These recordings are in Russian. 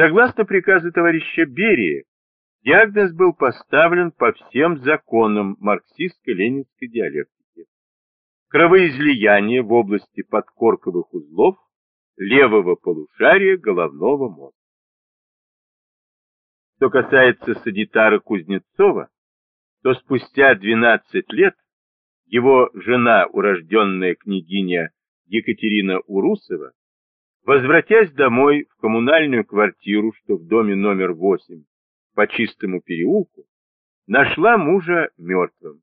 Согласно приказу товарища Берии, диагноз был поставлен по всем законам марксистско-ленинской диалектики. Кровоизлияние в области подкорковых узлов левого полушария головного мозга. Что касается санитара Кузнецова, то спустя 12 лет его жена, урожденная княгиня Екатерина Урусова, возвратясь домой в коммунальную квартиру, что в доме номер 8 по чистому переулку, нашла мужа мертвым.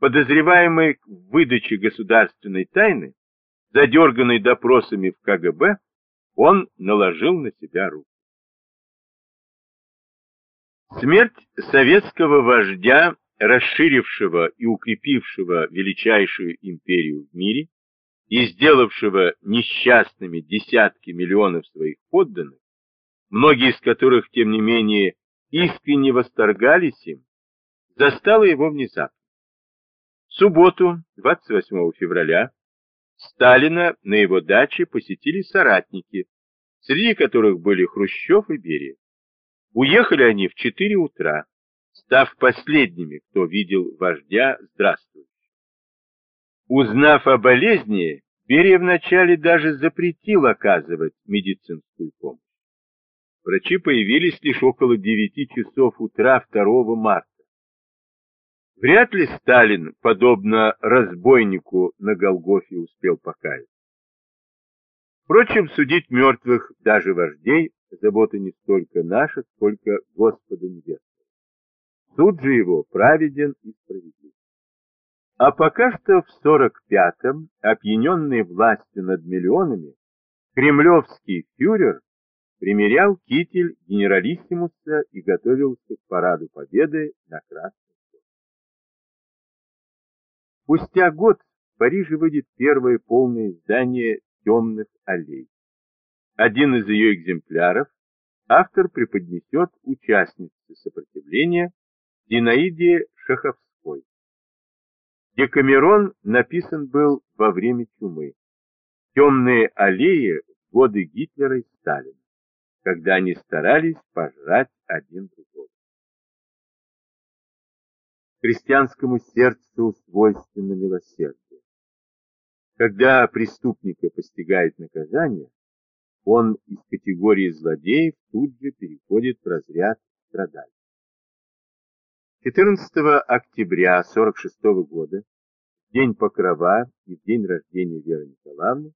Подозреваемый в выдаче государственной тайны, задерганный допросами в КГБ, он наложил на себя руку. Смерть советского вождя расширившего и укрепившего величайшую империю в мире и сделавшего несчастными десятки миллионов своих подданных, многие из которых, тем не менее, искренне восторгались им, застала его внезапно. В субботу, 28 февраля, Сталина на его даче посетили соратники, среди которых были Хрущев и Берия. Уехали они в 4 утра, став последними, кто видел вождя здравствующего. Узнав о болезни, Берия вначале даже запретил оказывать медицинскую помощь. Врачи появились лишь около 9 часов утра 2 марта. Вряд ли Сталин, подобно разбойнику на Голгофе, успел покаяться. Впрочем, судить мертвых, даже вождей, забота не столько наша, сколько Господа Небесного. Суд же его праведен и справедлив. А пока что в 45-м, опьяненный властью над миллионами, кремлевский фюрер примерял китель генералиссимуса и готовился к параду победы на Красном площади. Спустя год в Париже выйдет первое полное издание «Темных аллей». Один из ее экземпляров автор преподнесет участнице сопротивления Зинаиде Шаховской. Декамерон написан был во время чумы. Темные аллеи в годы Гитлера и Сталина, когда они старались пожрать один другого. Христианскому сердцу свойственно милосердие. Когда преступника постигает наказание, он из категории злодеев тут же переходит в разряд страдальцев. 14 октября 46 года, в день Покрова и в день рождения Веры Николаевны,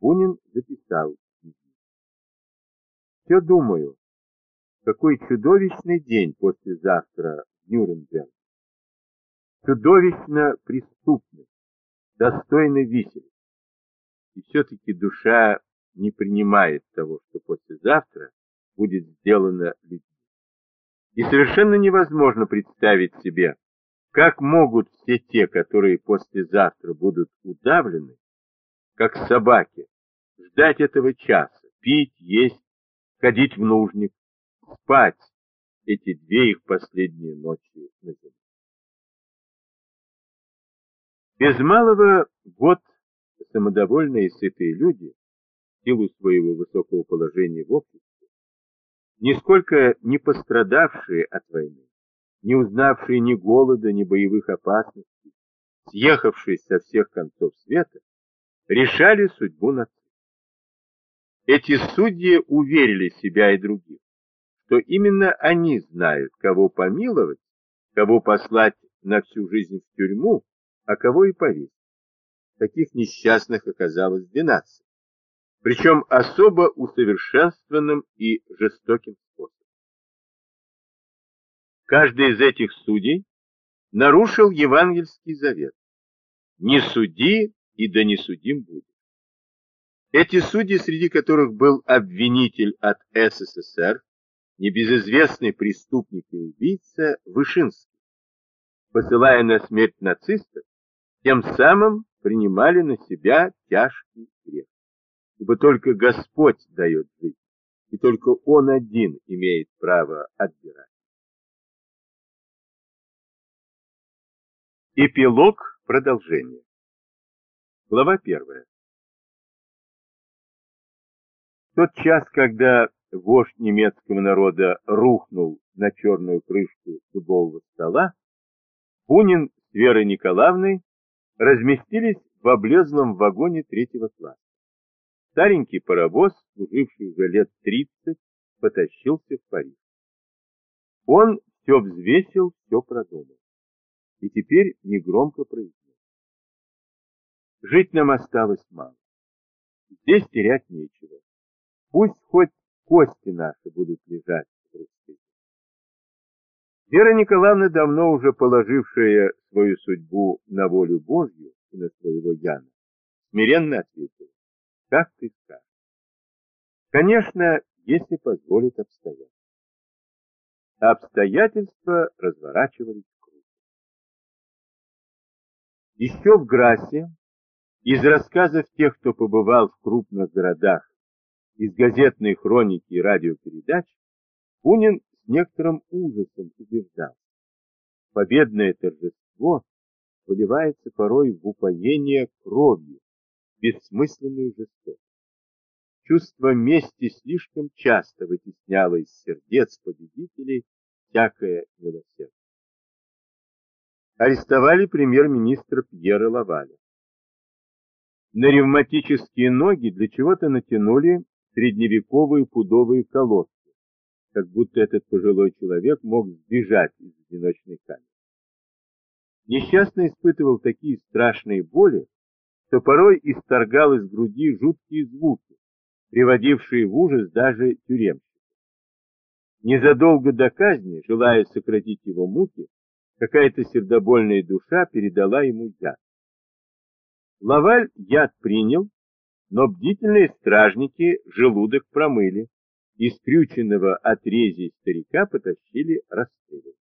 Бунин записал «Все думаю, какой чудовищный день послезавтра в Нюрнберге. Чудовищно преступный, достойный виселицы. И все-таки душа не принимает того, что послезавтра будет сделано людьми. И совершенно невозможно представить себе, как могут все те, которые послезавтра будут удавлены, как собаки, ждать этого часа, пить, есть, ходить в нужник, спать эти две их последние ночи на земле. Без малого год самодовольные и сытые люди, в силу своего высокого положения в обществе, нисколько не пострадавшие от войны, не узнавшие ни голода, ни боевых опасностей, съехавшие со всех концов света, решали судьбу нации. Эти судьи уверили себя и других, что именно они знают, кого помиловать, кого послать на всю жизнь в тюрьму, а кого и повесить. Таких несчастных оказалось 12 причем особо усовершенствованным и жестоким способом. Каждый из этих судей нарушил евангельский завет. Не суди, и да не судим будет. Эти судьи, среди которых был обвинитель от СССР, небезызвестный преступник и убийца Вышинский, посылая на смерть нацистов, тем самым принимали на себя тяжкий ибо только Господь дает жизнь, и только Он один имеет право отбирать. Эпилог продолжения. Глава первая. В тот час, когда вождь немецкого народа рухнул на черную крышку дубового стола, Бунин с Верой Николаевной разместились в облезлом вагоне третьего класса. Старенький паровоз, служивший уже лет 30, потащился в Париж. Он все взвесил, все продумал. И теперь негромко произнес. Жить нам осталось мало. Здесь терять нечего. Пусть хоть кости наши будут лежать в русской Вера Николаевна, давно уже положившая свою судьбу на волю Божью и на своего Яна, смиренно ответила, как ты скажешь. Конечно, если позволит обстоятельства. Обстоятельства разворачивались круто. Еще в Грасе, из рассказов тех, кто побывал в крупных городах, из газетной хроники и радиопередач, Бунин с некоторым ужасом убеждал. Победное торжество выливается порой в упоение кровью, бессмысленную жестокость. Чувство мести слишком часто вытесняло из сердец победителей всякое милосердие. Арестовали премьер-министра Пьера Лаваля. На ревматические ноги для чего-то натянули средневековые пудовые колодки, как будто этот пожилой человек мог сбежать из одиночной камеры. Несчастный испытывал такие страшные боли, что порой исторгал из груди жуткие звуки, приводившие в ужас даже тюремщиков. Незадолго до казни, желая сократить его муки, какая-то сердобольная душа передала ему яд. Лаваль яд принял, но бдительные стражники желудок промыли, и скрюченного от рези старика потащили расстреливать.